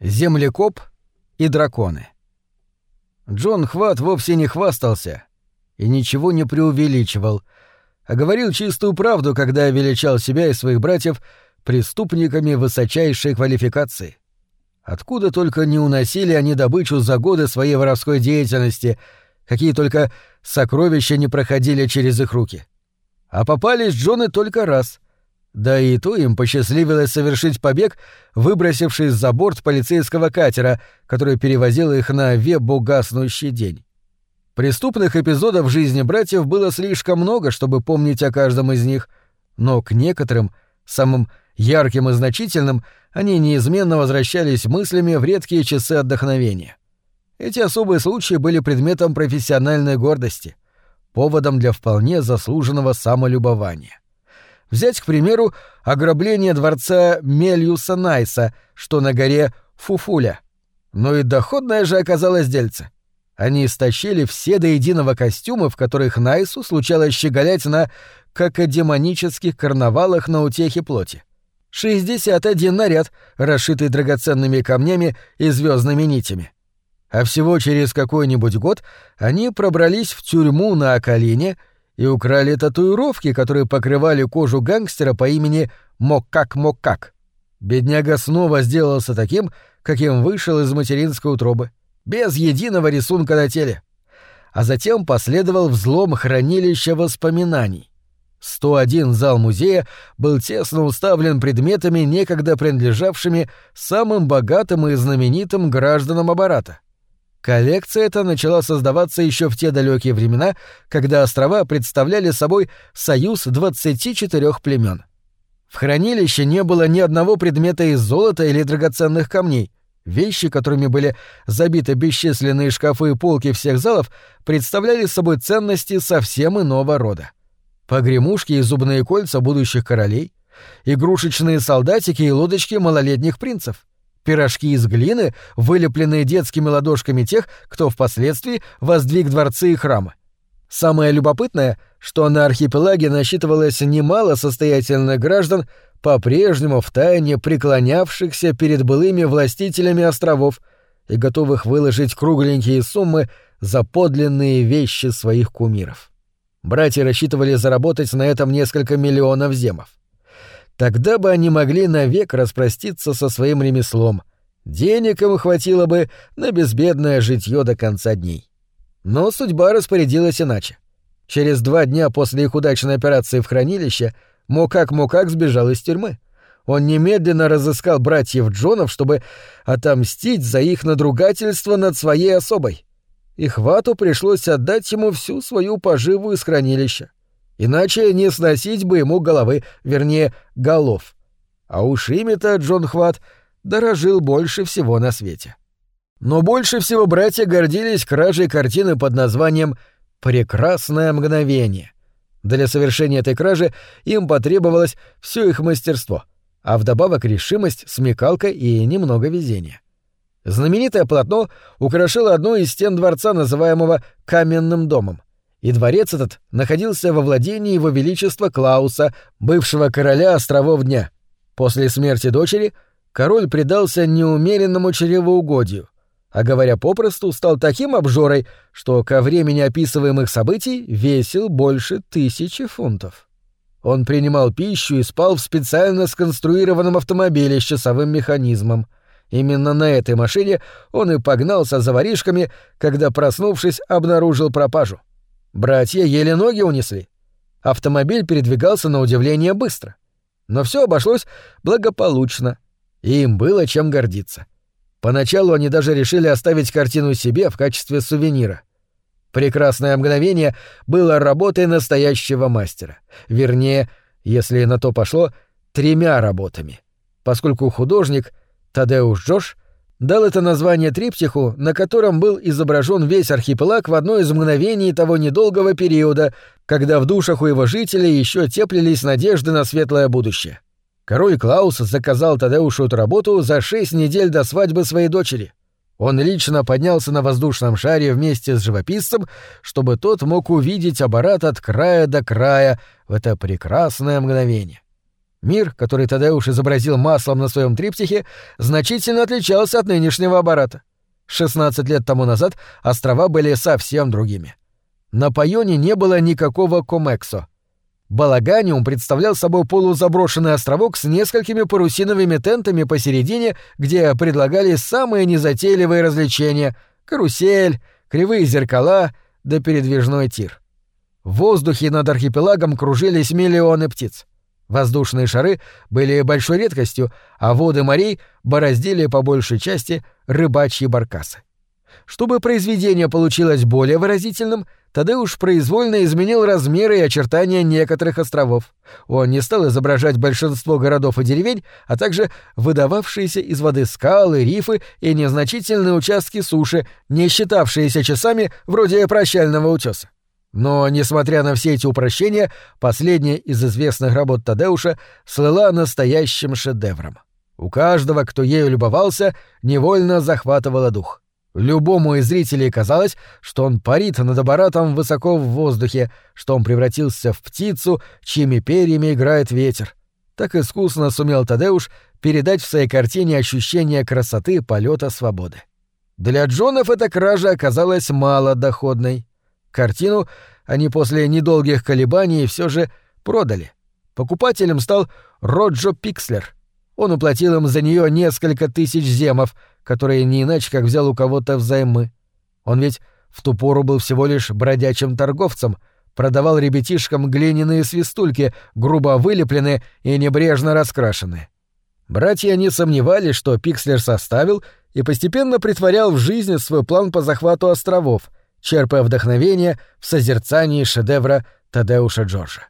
Землекоп и драконы. Джон Хват вовсе не хвастался и ничего не преувеличивал, а говорил чистую правду, когда величал себя и своих братьев преступниками высочайшей квалификации. Откуда только не уносили они добычу за годы своей воровской деятельности, какие только сокровища не проходили через их руки. А попались Джоны только раз — да и то им посчастливилось совершить побег, выбросившись за борт полицейского катера, который перевозил их на Вебу гаснущий день. Преступных эпизодов в жизни братьев было слишком много, чтобы помнить о каждом из них, но к некоторым, самым ярким и значительным, они неизменно возвращались мыслями в редкие часы отдохновения. Эти особые случаи были предметом профессиональной гордости, поводом для вполне заслуженного самолюбования. Взять, к примеру, ограбление дворца Мельюса Найса, что на горе Фуфуля. Но и доходное же оказалось дельце. Они истощили все до единого костюмы, в которых Найсу случалось щеголять на какодемонических карнавалах на утехе плоти. 61 наряд, расшитый драгоценными камнями и звездными нитями. А всего через какой-нибудь год они пробрались в тюрьму на Акалине и украли татуировки, которые покрывали кожу гангстера по имени Моккак-Моккак. Бедняга снова сделался таким, каким вышел из материнской утробы, без единого рисунка на теле. А затем последовал взлом хранилища воспоминаний. 101 зал музея был тесно уставлен предметами, некогда принадлежавшими самым богатым и знаменитым гражданам аппарата — Коллекция эта начала создаваться еще в те далекие времена, когда острова представляли собой союз 24 племен. В хранилище не было ни одного предмета из золота или драгоценных камней. Вещи, которыми были забиты бесчисленные шкафы и полки всех залов, представляли собой ценности совсем иного рода. Погремушки и зубные кольца будущих королей, игрушечные солдатики и лодочки малолетних принцев — пирожки из глины, вылепленные детскими ладошками тех, кто впоследствии воздвиг дворцы и храмы. Самое любопытное, что на архипелаге насчитывалось немало состоятельных граждан, по-прежнему втайне преклонявшихся перед былыми властителями островов и готовых выложить кругленькие суммы за подлинные вещи своих кумиров. Братья рассчитывали заработать на этом несколько миллионов земов. Тогда бы они могли навек распроститься со своим ремеслом. Денег им хватило бы на безбедное житье до конца дней. Но судьба распорядилась иначе. Через два дня после их удачной операции в хранилище Мокак-Мокак сбежал из тюрьмы. Он немедленно разыскал братьев Джонов, чтобы отомстить за их надругательство над своей особой. И хвату пришлось отдать ему всю свою поживу из хранилища. Иначе не сносить бы ему головы, вернее, голов. А уж ими-то Джон Хват дорожил больше всего на свете. Но больше всего братья гордились кражей картины под названием «Прекрасное мгновение». Для совершения этой кражи им потребовалось все их мастерство, а вдобавок решимость, смекалка и немного везения. Знаменитое полотно украшало одну из стен дворца, называемого «Каменным домом» и дворец этот находился во владении его величества Клауса, бывшего короля островов дня. После смерти дочери король предался неумеренному чревоугодию, а говоря попросту, стал таким обжорой, что ко времени описываемых событий весил больше тысячи фунтов. Он принимал пищу и спал в специально сконструированном автомобиле с часовым механизмом. Именно на этой машине он и погнался за воришками, когда, проснувшись, обнаружил пропажу. Братья еле ноги унесли. Автомобиль передвигался на удивление быстро. Но все обошлось благополучно, и им было чем гордиться. Поначалу они даже решили оставить картину себе в качестве сувенира. Прекрасное мгновение было работой настоящего мастера. Вернее, если на то пошло, тремя работами. Поскольку художник, Тадеуш Джош, дал это название триптиху, на котором был изображен весь архипелаг в одно из мгновений того недолгого периода, когда в душах у его жителей еще теплились надежды на светлое будущее. Король Клаус заказал Тадеушу эту работу за шесть недель до свадьбы своей дочери. Он лично поднялся на воздушном шаре вместе с живописцем, чтобы тот мог увидеть аппарат от края до края в это прекрасное мгновение. Мир, который Тадеуш изобразил маслом на своем триптихе, значительно отличался от нынешнего аппарата. 16 лет тому назад острова были совсем другими. На Пайоне не было никакого комексо. Балаганиум представлял собой полузаброшенный островок с несколькими парусиновыми тентами посередине, где предлагались самые незатейливые развлечения — карусель, кривые зеркала да передвижной тир. В воздухе над архипелагом кружились миллионы птиц. Воздушные шары были большой редкостью, а воды морей бороздили по большей части рыбачьи баркасы. Чтобы произведение получилось более выразительным, Тадеуш произвольно изменил размеры и очертания некоторых островов. Он не стал изображать большинство городов и деревень, а также выдававшиеся из воды скалы, рифы и незначительные участки суши, не считавшиеся часами вроде прощального утеса. Но, несмотря на все эти упрощения, последняя из известных работ Тадеуша слыла настоящим шедевром. У каждого, кто ею любовался, невольно захватывало дух. Любому из зрителей казалось, что он парит над аппаратом высоко в воздухе, что он превратился в птицу, чьими перьями играет ветер. Так искусно сумел Тадеуш передать в своей картине ощущение красоты полета свободы. Для Джонов эта кража оказалась малодоходной. Картину они после недолгих колебаний все же продали. Покупателем стал Роджо Пикслер. Он уплатил им за нее несколько тысяч земов, которые не иначе как взял у кого-то взаймы. Он ведь в ту пору был всего лишь бродячим торговцем, продавал ребятишкам глиняные свистульки, грубо вылепленные и небрежно раскрашенные. Братья не сомневались, что Пикслер составил и постепенно притворял в жизнь свой план по захвату островов — черпая вдохновение в созерцании шедевра Тадеуша Джорджа.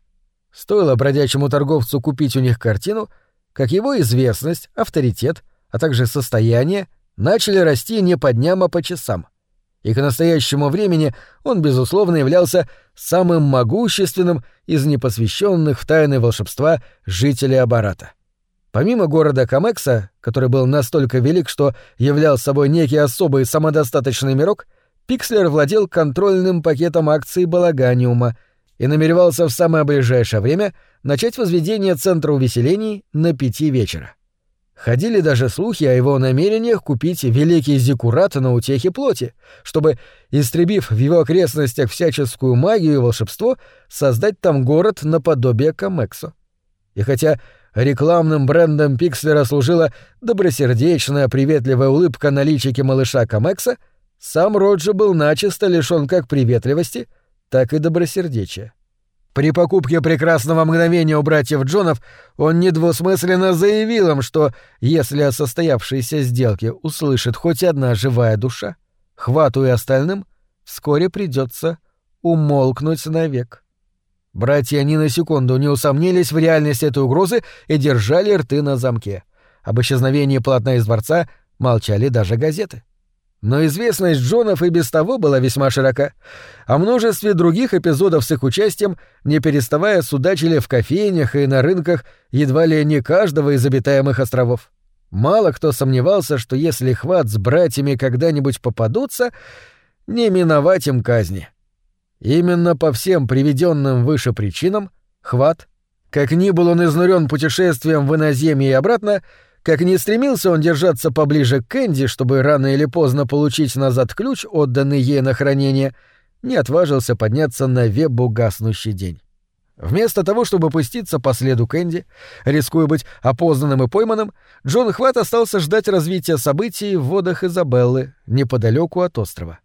Стоило бродячему торговцу купить у них картину, как его известность, авторитет, а также состояние начали расти не по дням, а по часам. И к настоящему времени он, безусловно, являлся самым могущественным из непосвященных в тайны волшебства жителей Абарата. Помимо города Камекса, который был настолько велик, что являл собой некий особый самодостаточный мирок, Пикслер владел контрольным пакетом акций Балаганиума и намеревался в самое ближайшее время начать возведение центра увеселений на пяти вечера. Ходили даже слухи о его намерениях купить великий зиккурат на утехе плоти, чтобы, истребив в его окрестностях всяческую магию и волшебство, создать там город наподобие Камексо. И хотя рекламным брендом Пикслера служила добросердечная приветливая улыбка на личике малыша Камекса, сам Роджер был начисто лишён как приветливости, так и добросердечия. При покупке прекрасного мгновения у братьев Джонов он недвусмысленно заявил им, что если о состоявшейся сделке услышит хоть одна живая душа, хвату и остальным вскоре придется умолкнуть навек. Братья ни на секунду не усомнились в реальности этой угрозы и держали рты на замке. Об исчезновении полотна из дворца молчали даже газеты. Но известность Джонов и без того была весьма широка. О множестве других эпизодов с их участием, не переставая, судачили в кофейнях и на рынках едва ли не каждого из обитаемых островов. Мало кто сомневался, что если Хват с братьями когда-нибудь попадутся, не миновать им казни. Именно по всем приведенным выше причинам Хват, как ни был он изнурен путешествием в иноземье и обратно, — как не стремился он держаться поближе к Кэнди, чтобы рано или поздно получить назад ключ, отданный ей на хранение, не отважился подняться на вебу гаснущий день. Вместо того, чтобы пуститься по следу Кэнди, рискуя быть опознанным и пойманным, Джон Хват остался ждать развития событий в водах Изабеллы, неподалеку от острова.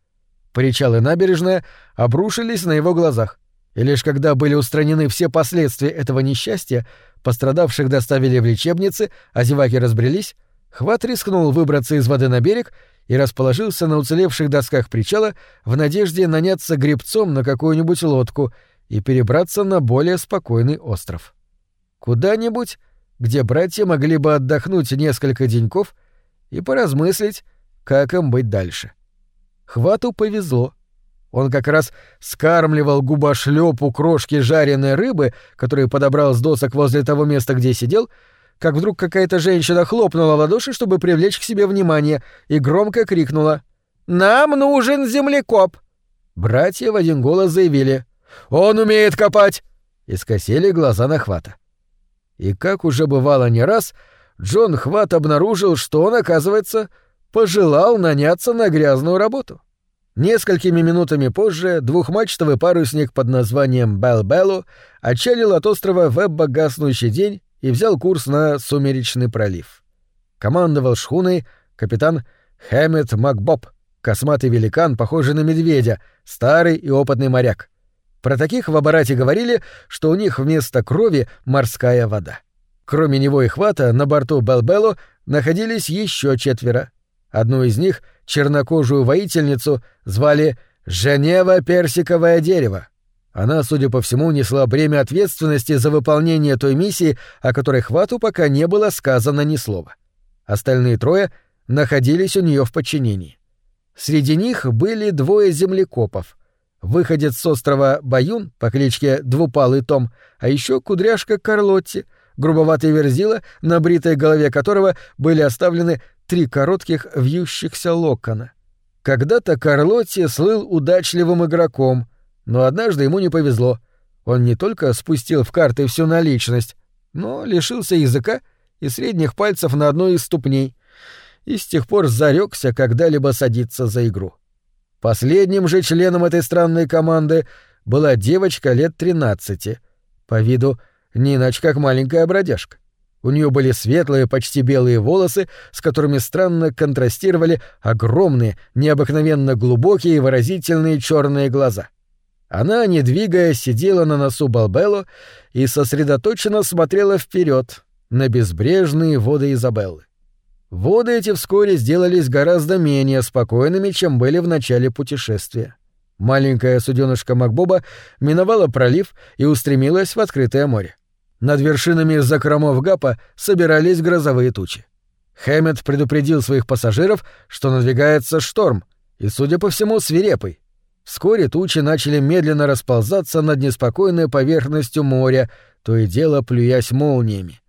Причал и набережная обрушились на его глазах, и лишь когда были устранены все последствия этого несчастья, Пострадавших доставили в лечебницы, а зеваки разбрелись. Хват рискнул выбраться из воды на берег и расположился на уцелевших досках причала в надежде наняться гребцом на какую-нибудь лодку и перебраться на более спокойный остров. Куда-нибудь, где братья могли бы отдохнуть несколько деньков и поразмыслить, как им быть дальше. Хвату повезло. Он как раз скармливал губошлепу крошки жареной рыбы, которые подобрал с досок возле того места, где сидел, как вдруг какая-то женщина хлопнула в ладоши, чтобы привлечь к себе внимание, и громко крикнула «Нам нужен землекоп!» Братья в один голос заявили «Он умеет копать!» и скосили глаза на хвата. И как уже бывало не раз, Джон Хват обнаружил, что он, оказывается, пожелал наняться на грязную работу. Несколькими минутами позже двухмачтовый парусник под названием Белл-Беллу отчалил от острова в гаснущий день и взял курс на Сумеречный пролив. Командовал шхуной капитан Хэммет Макбоб, косматый великан, похожий на медведя, старый и опытный моряк. Про таких в аппарате говорили, что у них вместо крови морская вода. Кроме него и хвата, на борту Белл-Беллу находились еще четверо. Одну из них, чернокожую воительницу, звали Женева Персиковое дерево. Она, судя по всему, несла бремя ответственности за выполнение той миссии, о которой Хвату пока не было сказано ни слова. Остальные трое находились у нее в подчинении. Среди них были двое землекопов. Выходец с острова Баюн по кличке Двупалый Том, а еще кудряшка Карлотти, грубоватый верзила, на бритой голове которого были оставлены три коротких вьющихся локона. Когда-то Карлотти слыл удачливым игроком, но однажды ему не повезло. Он не только спустил в карты всю наличность, но лишился языка и средних пальцев на одной из ступней, и с тех пор зарекся когда-либо садиться за игру. Последним же членом этой странной команды была девочка лет 13, по виду не иначе как маленькая бродяжка. У нее были светлые, почти белые волосы, с которыми странно контрастировали огромные, необыкновенно глубокие и выразительные черные глаза. Она, не двигаясь, сидела на носу Балбелло и сосредоточенно смотрела вперед на безбрежные воды Изабеллы. Воды эти вскоре сделались гораздо менее спокойными, чем были в начале путешествия. Маленькая суденышка Макбоба миновала пролив и устремилась в открытое море. Над вершинами закромов Гапа собирались грозовые тучи. Хэммет предупредил своих пассажиров, что надвигается шторм, и, судя по всему, свирепый. Вскоре тучи начали медленно расползаться над неспокойной поверхностью моря, то и дело плюясь молниями.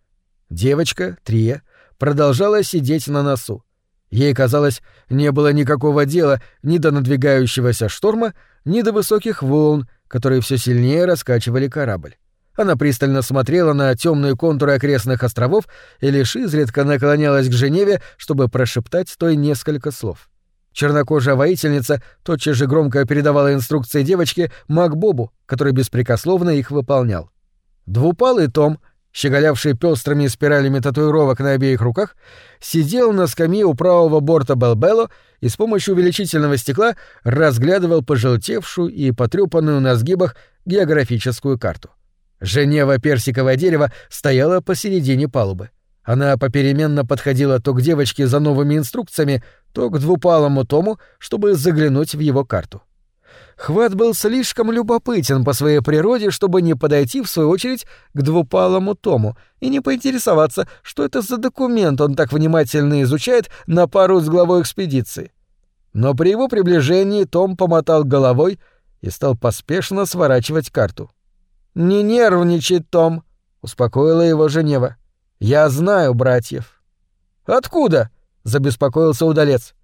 Девочка, Трия, продолжала сидеть на носу. Ей, казалось, не было никакого дела ни до надвигающегося шторма, ни до высоких волн, которые все сильнее раскачивали корабль. Она пристально смотрела на темные контуры окрестных островов и лишь изредка наклонялась к Женеве, чтобы прошептать той несколько слов. Чернокожая воительница тотчас же громко передавала инструкции девочке Макбобу, который беспрекословно их выполнял. Двупалый Том, щеголявший пестрыми спиралями татуировок на обеих руках, сидел на скамье у правого борта Белбелло и с помощью увеличительного стекла разглядывал пожелтевшую и потрепанную на сгибах географическую карту. Женева персиковое дерево стояла посередине палубы. Она попеременно подходила то к девочке за новыми инструкциями, то к двупалому Тому, чтобы заглянуть в его карту. Хват был слишком любопытен по своей природе, чтобы не подойти, в свою очередь, к двупалому Тому и не поинтересоваться, что это за документ он так внимательно изучает на пару с главой экспедиции. Но при его приближении Том помотал головой и стал поспешно сворачивать карту. «Не нервничай, Том», — успокоила его Женева. «Я знаю братьев». «Откуда?» — забеспокоился удалец.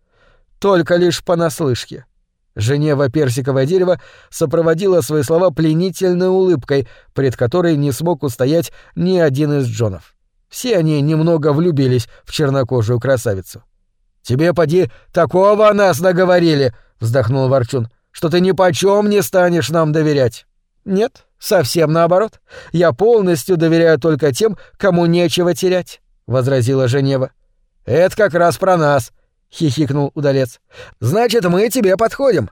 «Только лишь понаслышке». Женева персиковое дерево сопроводила свои слова пленительной улыбкой, пред которой не смог устоять ни один из Джонов. Все они немного влюбились в чернокожую красавицу. «Тебе, поди, такого о нас наговорили!» — вздохнул Ворчун. «Что ты ни почем не станешь нам доверять!» «Нет, совсем наоборот. Я полностью доверяю только тем, кому нечего терять», — возразила Женева. «Это как раз про нас», — хихикнул удалец. «Значит, мы тебе подходим».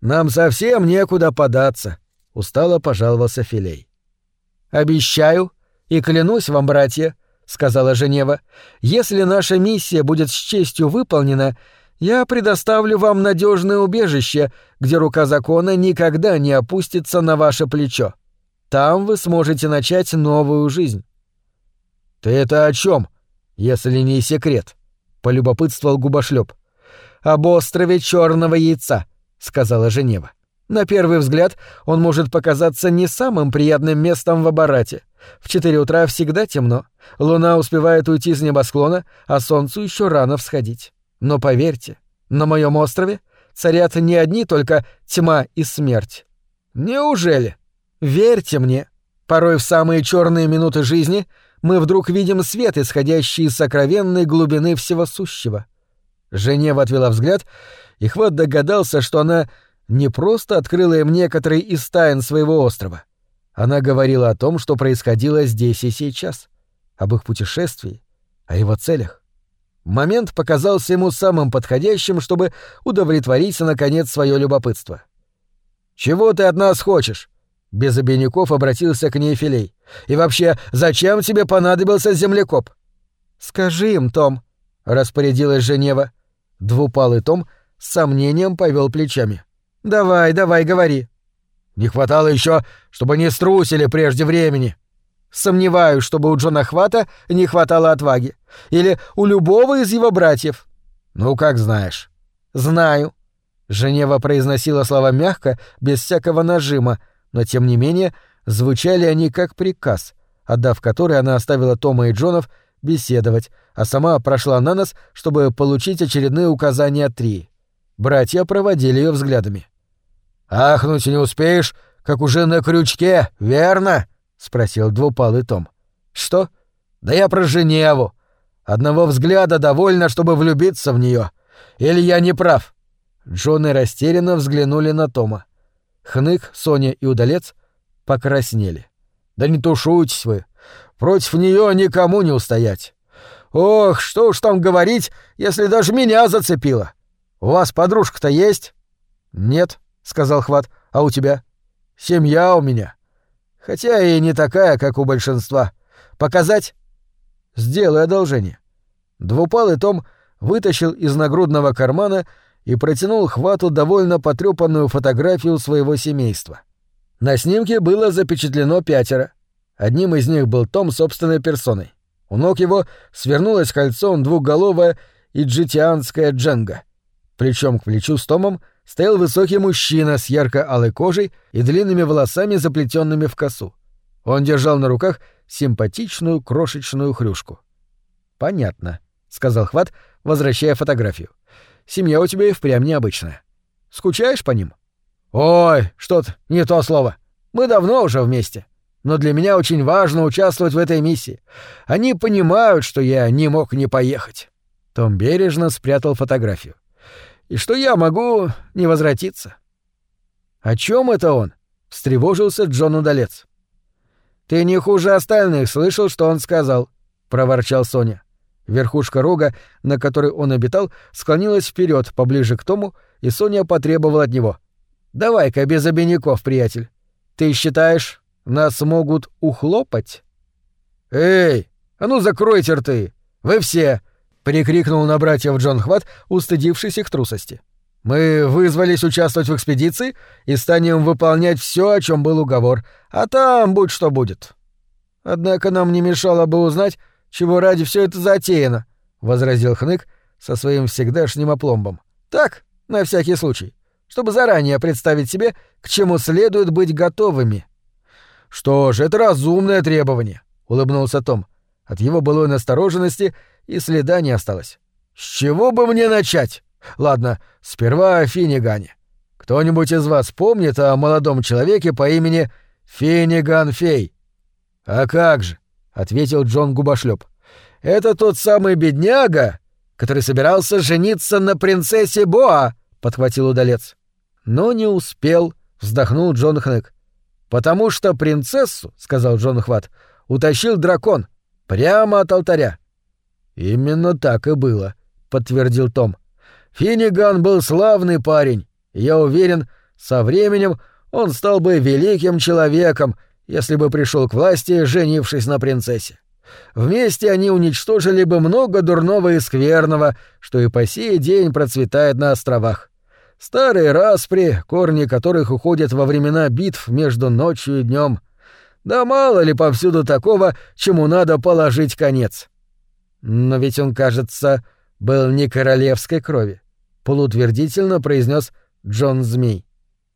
«Нам совсем некуда податься», — устало пожаловался Филей. «Обещаю и клянусь вам, братья», — сказала Женева, — «если наша миссия будет с честью выполнена, я предоставлю вам надежное убежище, где рука закона никогда не опустится на ваше плечо. Там вы сможете начать новую жизнь. Ты это о чем, если не секрет? полюбопытствовал губошлеп. Об острове Черного яйца, сказала Женева. На первый взгляд он может показаться не самым приятным местом в Абарате. В четыре утра всегда темно. Луна успевает уйти с небосклона, а солнцу еще рано всходить. Но поверьте, на моем острове царят не одни только тьма и смерть. Неужели? Верьте мне, порой в самые черные минуты жизни мы вдруг видим свет, исходящий из сокровенной глубины всего сущего. Женева отвела взгляд, и Хват догадался, что она не просто открыла им некоторые из тайн своего острова. Она говорила о том, что происходило здесь и сейчас, об их путешествии, о его целях. Момент показался ему самым подходящим, чтобы удовлетворить, наконец, свое любопытство. «Чего ты от нас хочешь?» Без обиняков обратился к ней Филей. «И вообще, зачем тебе понадобился землекоп?» «Скажи им, Том», — распорядилась Женева. Двупалый Том с сомнением повел плечами. «Давай, давай, говори». «Не хватало еще, чтобы не струсили прежде времени». «Сомневаюсь, чтобы у Джона Хвата не хватало отваги. Или у любого из его братьев». «Ну, как знаешь». «Знаю». Женева произносила слова мягко, без всякого нажима, но тем не менее звучали они как приказ, отдав который она оставила Тома и Джонов беседовать, а сама прошла на нас, чтобы получить очередные указания Три. Братья проводили ее взглядами. «Ахнуть не успеешь, как уже на крючке, верно?» — спросил двупалый Том. «Что?» «Да я про Женеву. Одного взгляда довольно, чтобы влюбиться в нее. Или я не прав?» Джоны растерянно взглянули на Тома. Хнык, Соня и Удалец покраснели. «Да не тушуйтесь вы. Против нее никому не устоять. Ох, что уж там говорить, если даже меня зацепило. У вас подружка-то есть?» «Нет», — сказал Хват. «А у тебя?» «Семья у меня. Хотя и не такая, как у большинства. Показать?» «Сделай одолжение». Двупалый Том вытащил из нагрудного кармана и протянул Хвату довольно потрепанную фотографию своего семейства. На снимке было запечатлено пятеро. Одним из них был Том собственной персоной. У ног его свернулось кольцом двухголовая иджитианская дженга. Плечом к плечу с Томом стоял высокий мужчина с ярко-алой кожей и длинными волосами, заплетенными в косу. Он держал на руках симпатичную крошечную хрюшку. «Понятно», — сказал Хват, возвращая фотографию. Семья у тебя и впрямь необычная. Скучаешь по ним? Ой, что-то не то слово. Мы давно уже вместе. Но для меня очень важно участвовать в этой миссии. Они понимают, что я не мог не поехать. Том бережно спрятал фотографию. И что я могу не возвратиться. О чем это он? встревожился Джон Удалец. Ты не хуже остальных слышал, что он сказал, проворчал Соня. Верхушка рога, на которой он обитал, склонилась вперед, поближе к Тому, и Соня потребовала от него. «Давай-ка без обиняков, приятель. Ты считаешь, нас могут ухлопать?» «Эй, а ну закройте рты! Вы все!» — прикрикнул на братьев Джон Хват, устыдившись их трусости. «Мы вызвались участвовать в экспедиции и станем выполнять все, о чем был уговор, а там будь что будет. Однако нам не мешало бы узнать, чего ради все это затеяно, возразил Хнык со своим всегдашним опломбом. Так, на всякий случай, чтобы заранее представить себе, к чему следует быть готовыми. Что ж, это разумное требование, улыбнулся Том. От его былой настороженности и следа не осталось. С чего бы мне начать? Ладно, сперва о Финнигане. Кто-нибудь из вас помнит о молодом человеке по имени Финниган Фей? А как же? — ответил Джон Губошлёп. «Это тот самый бедняга, который собирался жениться на принцессе Боа», — подхватил удалец. «Но не успел», — вздохнул Джон Хнек. «Потому что принцессу, — сказал Джон Хват, — утащил дракон прямо от алтаря». «Именно так и было», — подтвердил Том. «Финниган был славный парень, я уверен, со временем он стал бы великим человеком, если бы пришел к власти, женившись на принцессе. Вместе они уничтожили бы много дурного и скверного, что и по сей день процветает на островах. Старые распри, корни которых уходят во времена битв между ночью и днем. Да мало ли повсюду такого, чему надо положить конец. Но ведь он, кажется, был не королевской крови, полутвердительно произнес Джон Змей.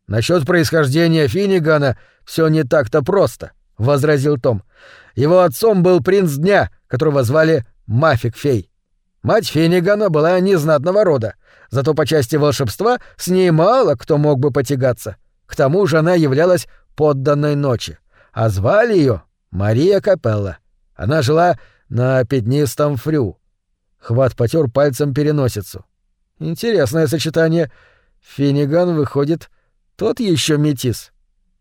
Насчет происхождения Финнигана все не так-то просто, возразил Том. Его отцом был принц дня, которого звали Мафик Фей. Мать Финнигана была незнатного рода, зато по части волшебства с ней мало кто мог бы потягаться. К тому же она являлась подданной ночи, а звали ее Мария Капелла. Она жила на пятнистом фрю. Хват потер пальцем переносицу. Интересное сочетание. Финиган выходит, тот еще метис.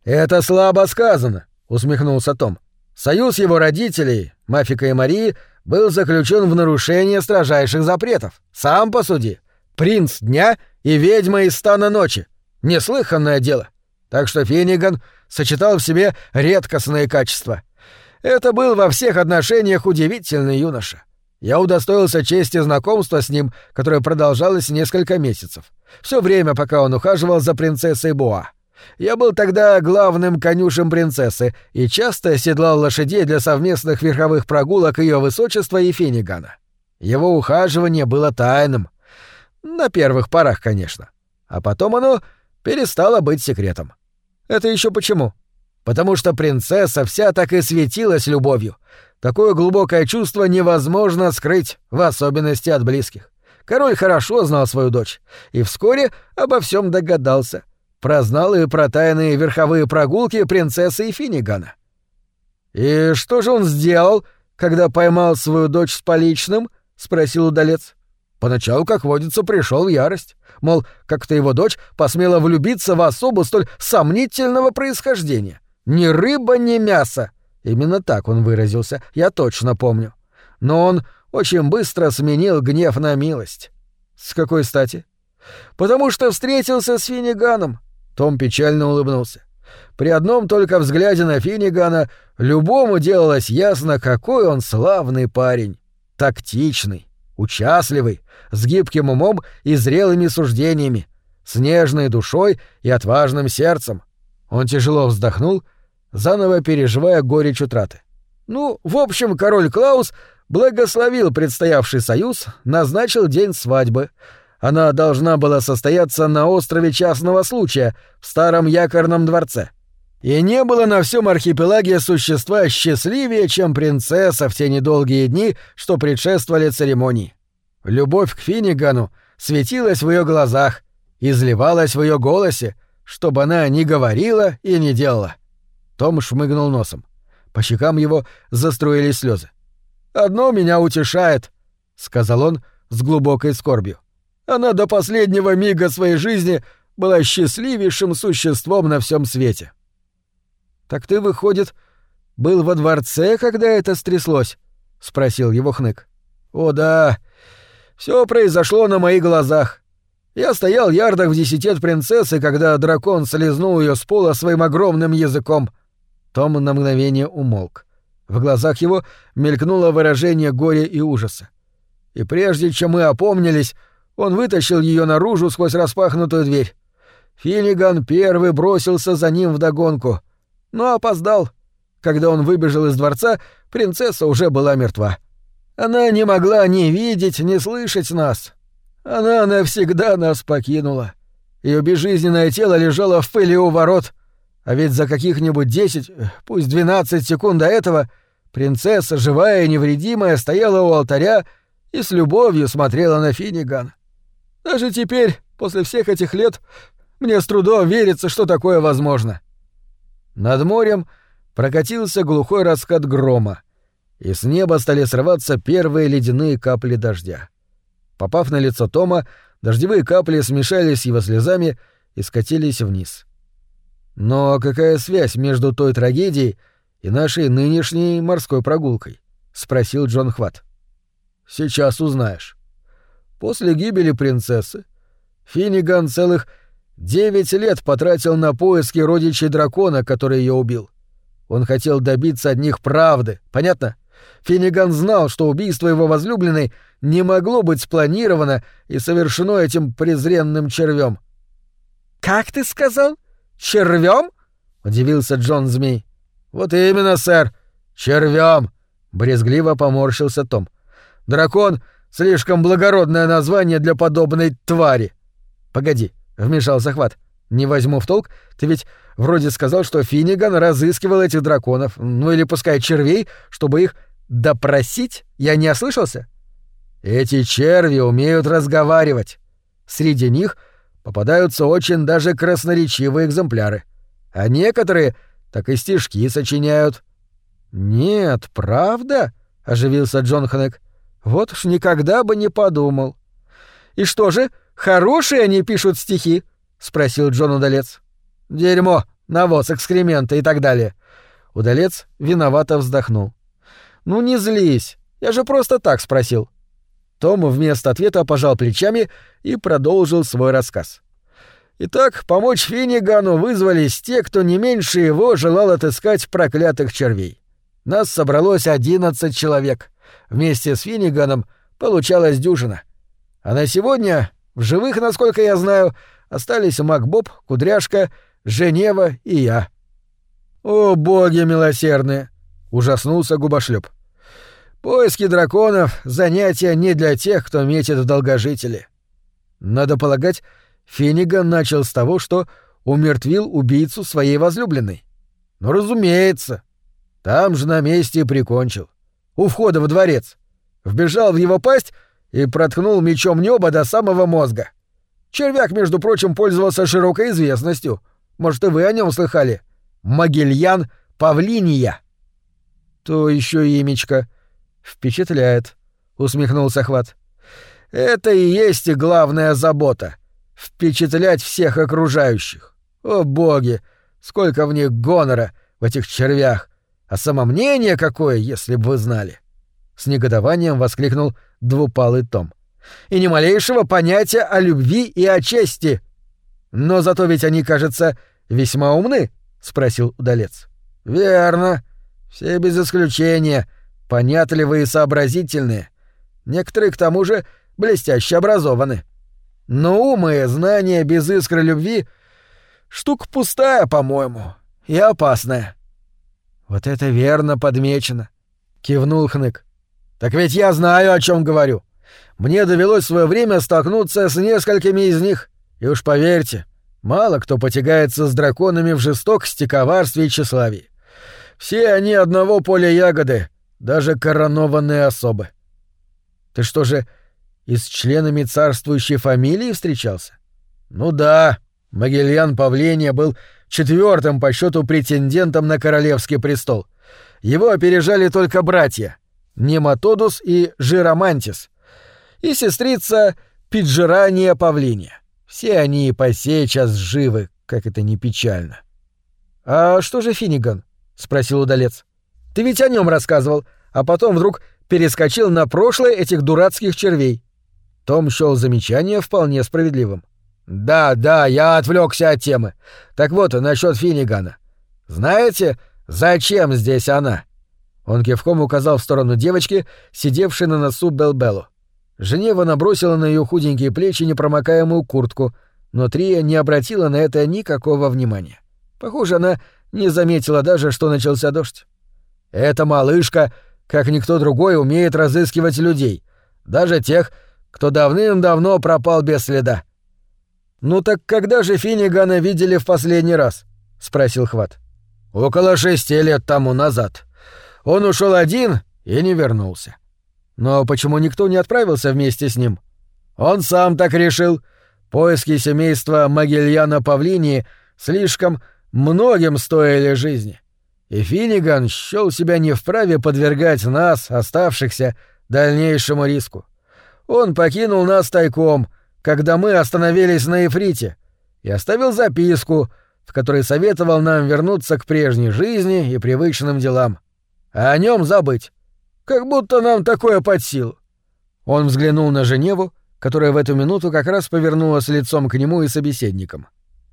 Это слабо сказано, усмехнулся Том. Союз его родителей, Мафика и Марии, был заключен в нарушение строжайших запретов. Сам посуди. Принц дня и ведьма из стана ночи. Неслыханное дело. Так что Финиган сочетал в себе редкостные качества. Это был во всех отношениях удивительный юноша. Я удостоился чести знакомства с ним, которое продолжалось несколько месяцев. Все время, пока он ухаживал за принцессой Боа. Я был тогда главным конюшем принцессы и часто седлал лошадей для совместных верховых прогулок ее высочества и Финигана. Его ухаживание было тайным. На первых порах, конечно. А потом оно перестало быть секретом. Это еще почему? Потому что принцесса вся так и светилась любовью. Такое глубокое чувство невозможно скрыть, в особенности от близких. Король хорошо знал свою дочь и вскоре обо всем догадался. Прознал и про тайные верховые прогулки принцессы и Финигана. «И что же он сделал, когда поймал свою дочь с поличным?» — спросил удалец. Поначалу, как водится, пришел в ярость. Мол, как-то его дочь посмела влюбиться в особу столь сомнительного происхождения. Ни рыба, ни мясо. Именно так он выразился, я точно помню. Но он очень быстро сменил гнев на милость. С какой стати? Потому что встретился с Финиганом. Том печально улыбнулся. При одном только взгляде на Финигана любому делалось ясно, какой он славный парень. Тактичный, участливый, с гибким умом и зрелыми суждениями, с нежной душой и отважным сердцем. Он тяжело вздохнул заново переживая горечь утраты. Ну, в общем, король Клаус благословил предстоявший союз, назначил день свадьбы. Она должна была состояться на острове частного случая, в старом якорном дворце. И не было на всем архипелаге существа счастливее, чем принцесса в те недолгие дни, что предшествовали церемонии. Любовь к Финигану светилась в ее глазах, изливалась в ее голосе, чтобы она не говорила и не делала. Том шмыгнул носом. По щекам его заструились слезы. «Одно меня утешает», — сказал он с глубокой скорбью. «Она до последнего мига своей жизни была счастливейшим существом на всем свете». «Так ты, выходит, был во дворце, когда это стряслось?» — спросил его хнык. «О да, все произошло на моих глазах. Я стоял ярдах в десяти от принцессы, когда дракон слезнул ее с пола своим огромным языком — том на мгновение умолк. В глазах его мелькнуло выражение горя и ужаса. И прежде чем мы опомнились, он вытащил ее наружу сквозь распахнутую дверь. Финниган первый бросился за ним вдогонку, но опоздал. Когда он выбежал из дворца, принцесса уже была мертва. Она не могла ни видеть, ни слышать нас. Она навсегда нас покинула. Ее безжизненное тело лежало в пыли у ворот — а ведь за каких-нибудь десять, пусть двенадцать секунд до этого принцесса, живая и невредимая, стояла у алтаря и с любовью смотрела на Финиган. Даже теперь, после всех этих лет, мне с трудом верится, что такое возможно. Над морем прокатился глухой раскат грома, и с неба стали срываться первые ледяные капли дождя. Попав на лицо Тома, дождевые капли смешались с его слезами и скатились вниз. — но какая связь между той трагедией и нашей нынешней морской прогулкой? спросил Джон Хват. Сейчас узнаешь. После гибели принцессы Финниган целых девять лет потратил на поиски родичей дракона, который ее убил. Он хотел добиться от них правды, понятно? Финниган знал, что убийство его возлюбленной не могло быть спланировано и совершено этим презренным червем. «Как ты сказал?» Червем? удивился Джон Змей. Вот именно, сэр. Червем. брезгливо поморщился Том. Дракон слишком благородное название для подобной твари. Погоди, вмешался Хват. Не возьму в толк, ты ведь вроде сказал, что Финниган разыскивал этих драконов, ну или пускай червей, чтобы их допросить? Я не ослышался? Эти черви умеют разговаривать. Среди них — попадаются очень даже красноречивые экземпляры. А некоторые так и стишки сочиняют. «Нет, правда?» — оживился Джон Ханек. «Вот уж никогда бы не подумал». «И что же, хорошие они пишут стихи?» — спросил Джон Удалец. «Дерьмо, навоз, экскременты и так далее». Удалец виновато вздохнул. «Ну не злись, я же просто так спросил». Том вместо ответа пожал плечами и продолжил свой рассказ. Итак, помочь Финнигану вызвались те, кто не меньше его желал отыскать проклятых червей. Нас собралось одиннадцать человек. Вместе с Финниганом получалась дюжина. А на сегодня в живых, насколько я знаю, остались Макбоб, Кудряшка, Женева и я. «О, боги милосердные!» — ужаснулся губошлеп. «Поиски драконов — занятие не для тех, кто метит в долгожители. Надо полагать, Финниган начал с того, что умертвил убийцу своей возлюбленной. Ну, разумеется. Там же на месте и прикончил. У входа в дворец. Вбежал в его пасть и проткнул мечом небо до самого мозга. Червяк, между прочим, пользовался широкой известностью. Может, и вы о нем слыхали? Могильян Павлиния. То еще имечко. Впечатляет, усмехнулся Хват. Это и есть главная забота — впечатлять всех окружающих. О боги, сколько в них гонора, в этих червях, а самомнение какое, если бы вы знали!» С негодованием воскликнул двупалый Том. «И ни малейшего понятия о любви и о чести!» «Но зато ведь они, кажется, весьма умны», — спросил удалец. «Верно. Все без исключения. Понятливые и сообразительные. Некоторые, к тому же, блестяще образованы. Но ум и знания без искры любви — штука пустая, по-моему, и опасная. Вот это верно подмечено, кивнул Хнык. Так ведь я знаю, о чем говорю. Мне довелось в свое время столкнуться с несколькими из них, и уж поверьте, мало кто потягается с драконами в жестокости, коварстве и тщеславии. Все они одного поля ягоды, даже коронованные особы. Ты что же, и с членами царствующей фамилии встречался? Ну да, Магельян Павления был четвертым по счету претендентом на королевский престол. Его опережали только братья — Нематодус и Жиромантис, и сестрица Пиджирания Павлиния. Все они и по сей час живы, как это не печально. «А что же Финиган? спросил удалец. «Ты ведь о нем рассказывал, а потом вдруг перескочил на прошлое этих дурацких червей». Том счёл замечание вполне справедливым. «Да, да, я отвлекся от темы. Так вот, насчет Финнигана. Знаете, зачем здесь она?» Он кивком указал в сторону девочки, сидевшей на носу Белбеллу. Женева набросила на ее худенькие плечи непромокаемую куртку, но Трия не обратила на это никакого внимания. Похоже, она не заметила даже, что начался дождь. «Эта малышка, как никто другой, умеет разыскивать людей, даже тех, кто давным-давно пропал без следа. «Ну так когда же Финнигана видели в последний раз?» — спросил Хват. «Около шести лет тому назад. Он ушел один и не вернулся. Но почему никто не отправился вместе с ним? Он сам так решил. Поиски семейства Магельяна Павлинии слишком многим стоили жизни. И Финниган счёл себя не вправе подвергать нас, оставшихся, дальнейшему риску. Он покинул нас тайком, когда мы остановились на Ефрите, и оставил записку, в которой советовал нам вернуться к прежней жизни и привычным делам. А о нем забыть. Как будто нам такое под силу. Он взглянул на Женеву, которая в эту минуту как раз повернулась лицом к нему и собеседникам.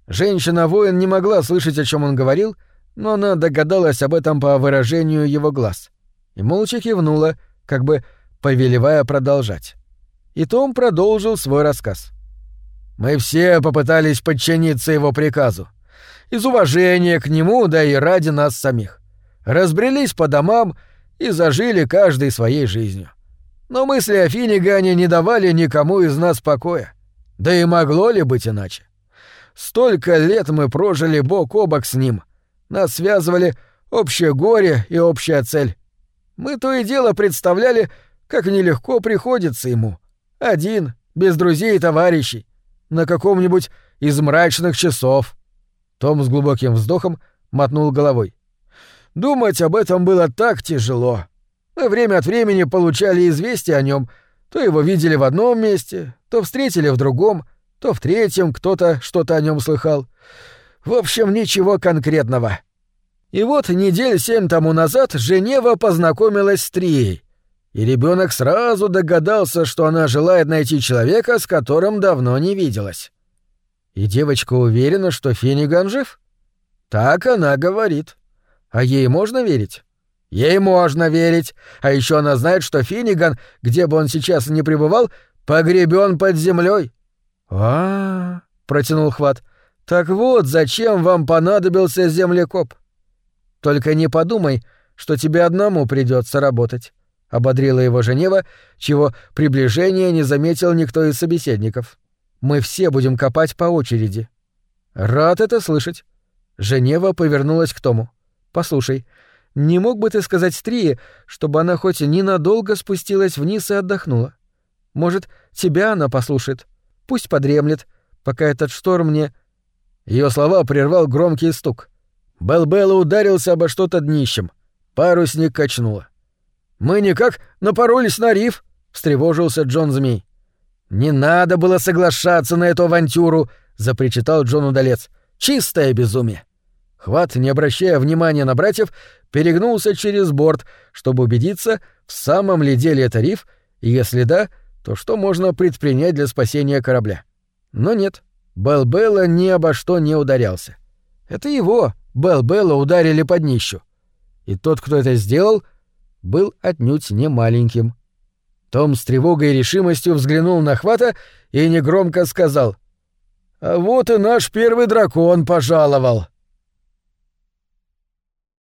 Женщина-воин не могла слышать, о чем он говорил, но она догадалась об этом по выражению его глаз и молча кивнула, как бы повелевая продолжать. И Том продолжил свой рассказ. «Мы все попытались подчиниться его приказу. Из уважения к нему, да и ради нас самих. Разбрелись по домам и зажили каждой своей жизнью. Но мысли о Финнигане не давали никому из нас покоя. Да и могло ли быть иначе? Столько лет мы прожили бок о бок с ним. Нас связывали общее горе и общая цель. Мы то и дело представляли, как нелегко приходится ему, один, без друзей и товарищей, на каком-нибудь из мрачных часов. Том с глубоким вздохом мотнул головой. думать об этом было так тяжело. Мы время от времени получали известия о нем, то его видели в одном месте, то встретили в другом, то в третьем кто-то что-то о нем слыхал. В общем, ничего конкретного. И вот недель семь тому назад Женева познакомилась с Трией, и ребенок сразу догадался, что она желает найти человека, с которым давно не виделась. И девочка уверена, что Финниган жив? Так она говорит. А ей можно верить? Ей можно верить. А еще она знает, что Финниган, где бы он сейчас ни пребывал, погребен под землей. А, -а, протянул Хват. Так вот, зачем вам понадобился землекоп? Только не подумай, что тебе одному придется работать, ободрила его Женева, чего приближения не заметил никто из собеседников. Мы все будем копать по очереди. Рад это слышать. Женева повернулась к Тому. Послушай, не мог бы ты сказать Стрие, чтобы она хоть ненадолго спустилась вниз и отдохнула? Может, тебя она послушает? Пусть подремлет, пока этот шторм не...» Ее слова прервал громкий стук. Белбелла ударился обо что-то днищем. Парусник качнуло. «Мы никак напоролись на риф», — встревожился Джон Змей. «Не надо было соглашаться на эту авантюру», — запричитал Джон Удалец. «Чистое безумие». Хват, не обращая внимания на братьев, перегнулся через борт, чтобы убедиться, в самом ли деле это риф, и если да, то что можно предпринять для спасения корабля. Но нет, Белбелла ни обо что не ударялся. Это его, Белбелла, ударили под днищу. И тот, кто это сделал, был отнюдь не маленьким. Том с тревогой и решимостью взглянул на Хвата и негромко сказал. «А вот и наш первый дракон пожаловал».